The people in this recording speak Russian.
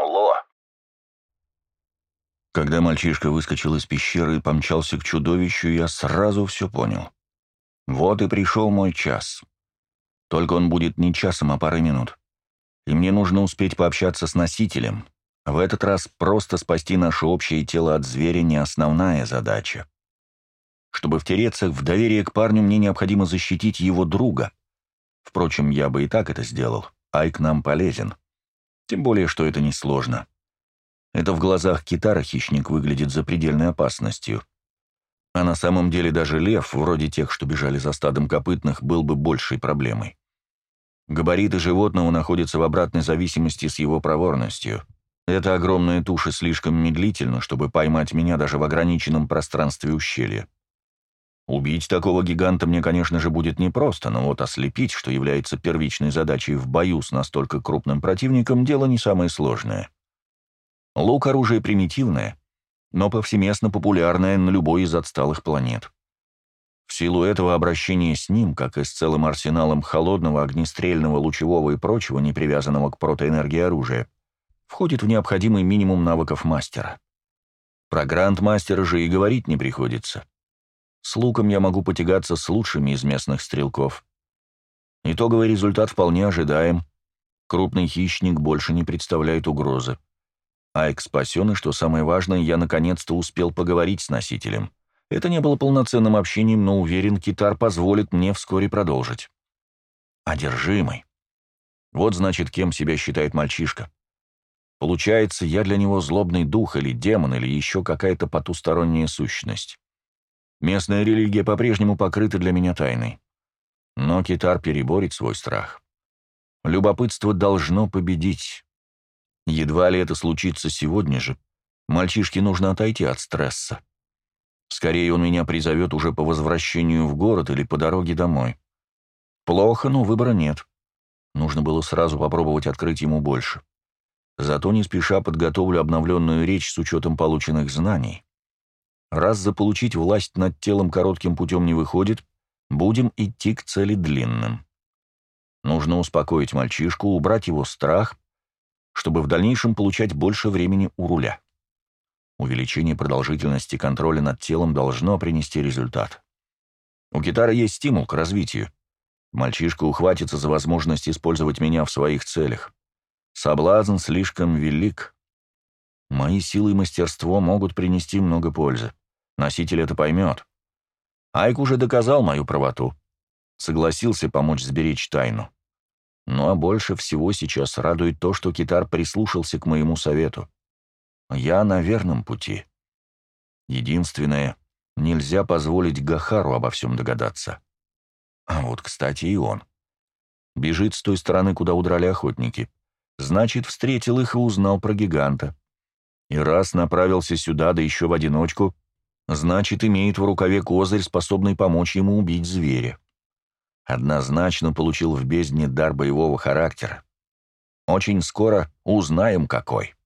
Ло!» Когда мальчишка выскочил из пещеры и помчался к чудовищу, я сразу все понял. Вот и пришел мой час. Только он будет не часом, а парой минут. И мне нужно успеть пообщаться с носителем. В этот раз просто спасти наше общее тело от зверя не основная задача. Чтобы втереться в доверие к парню, мне необходимо защитить его друга. Впрочем, я бы и так это сделал. Айк нам полезен. Тем более, что это несложно. Это в глазах китара хищник выглядит запредельной опасностью. А на самом деле даже лев, вроде тех, что бежали за стадом копытных, был бы большей проблемой. Габариты животного находятся в обратной зависимости с его проворностью. Эта огромная туша слишком медлительна, чтобы поймать меня даже в ограниченном пространстве ущелья. Убить такого гиганта мне, конечно же, будет непросто, но вот ослепить, что является первичной задачей в бою с настолько крупным противником, дело не самое сложное. Лук — оружие примитивное, но повсеместно популярное на любой из отсталых планет. В силу этого обращения с ним, как и с целым арсеналом холодного, огнестрельного, лучевого и прочего, не привязанного к протоэнергии оружия, входит в необходимый минимум навыков мастера. Про гранд-мастера же и говорить не приходится. С луком я могу потягаться с лучшими из местных стрелков. Итоговый результат вполне ожидаем. Крупный хищник больше не представляет угрозы. Айк спасен, и, что самое важное, я наконец-то успел поговорить с носителем. Это не было полноценным общением, но уверен, китар позволит мне вскоре продолжить. Одержимый. Вот значит, кем себя считает мальчишка. Получается, я для него злобный дух или демон, или еще какая-то потусторонняя сущность. Местная религия по-прежнему покрыта для меня тайной. Но китар переборет свой страх. Любопытство должно победить. Едва ли это случится сегодня же. Мальчишке нужно отойти от стресса. Скорее он меня призовет уже по возвращению в город или по дороге домой. Плохо, но выбора нет. Нужно было сразу попробовать открыть ему больше. Зато не спеша подготовлю обновленную речь с учетом полученных знаний. Раз заполучить власть над телом коротким путем не выходит, будем идти к цели длинным. Нужно успокоить мальчишку, убрать его страх, чтобы в дальнейшем получать больше времени у руля. Увеличение продолжительности контроля над телом должно принести результат. У гитары есть стимул к развитию. Мальчишка ухватится за возможность использовать меня в своих целях. Соблазн слишком велик. Мои силы и мастерство могут принести много пользы. Носитель это поймет. Айк уже доказал мою правоту. Согласился помочь сберечь тайну. Ну а больше всего сейчас радует то, что Китар прислушался к моему совету. Я на верном пути. Единственное, нельзя позволить Гахару обо всем догадаться. А вот, кстати, и он. Бежит с той стороны, куда удрали охотники. Значит, встретил их и узнал про гиганта. И раз направился сюда, да еще в одиночку, значит, имеет в рукаве козырь, способный помочь ему убить зверя. Однозначно получил в бездне дар боевого характера. Очень скоро узнаем, какой.